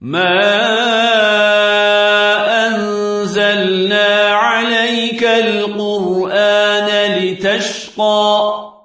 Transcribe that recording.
ما أنزلنا عليك القرآن لتشقى